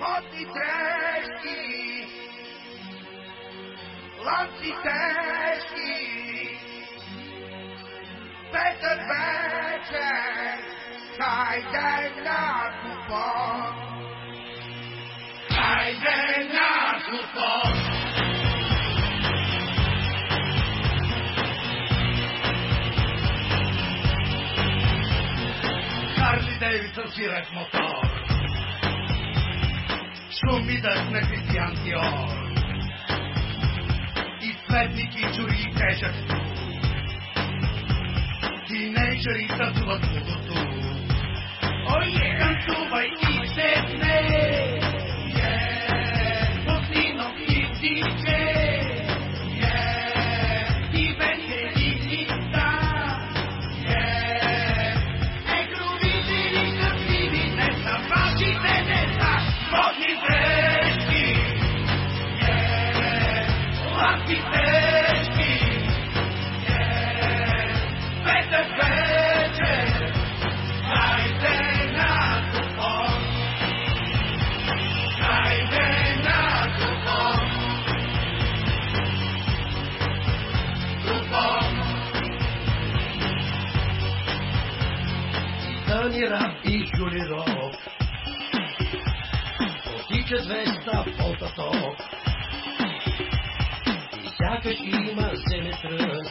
модни дрехи, ланци тежки, Петър вечер, хайде на купон. Хайде на купон. Харли Дейвидсън си ред мотор. Show me the necessity İffetlik içeriği teşhir Teenager is the tuba tuba tuba Oh yeah, tuba Тани рап и Жули Рок. Потича звезда в потаток. И сякаш има земетръс.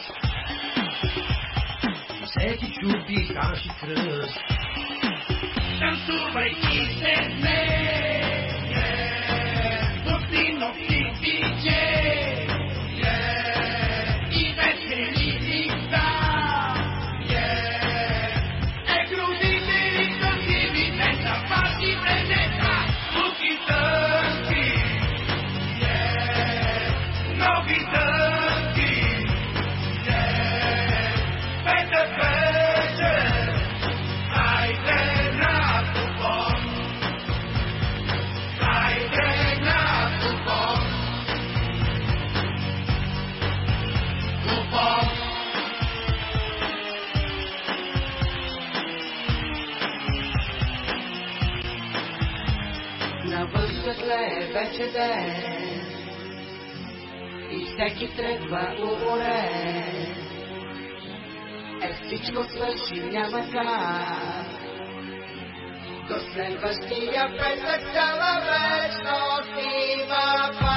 И всеки чуди хаши кръст. Танцувай и се смей. Навън светле вече ден и всеки тръгва уморен. Е, всичко свърши, няма как. До следващия петък цяла вечност има пак.